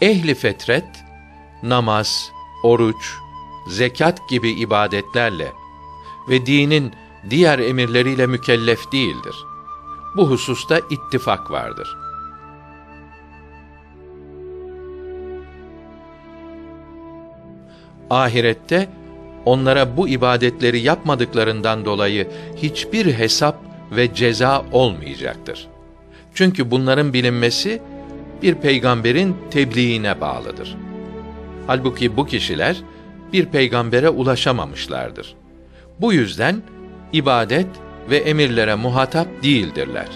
Ehli fetret namaz, oruç, zekat gibi ibadetlerle ve dinin diğer emirleriyle mükellef değildir. Bu hususta ittifak vardır. Ahirette onlara bu ibadetleri yapmadıklarından dolayı hiçbir hesap ve ceza olmayacaktır. Çünkü bunların bilinmesi bir peygamberin tebliğine bağlıdır. Halbuki bu kişiler bir peygambere ulaşamamışlardır. Bu yüzden ibadet ve emirlere muhatap değildirler.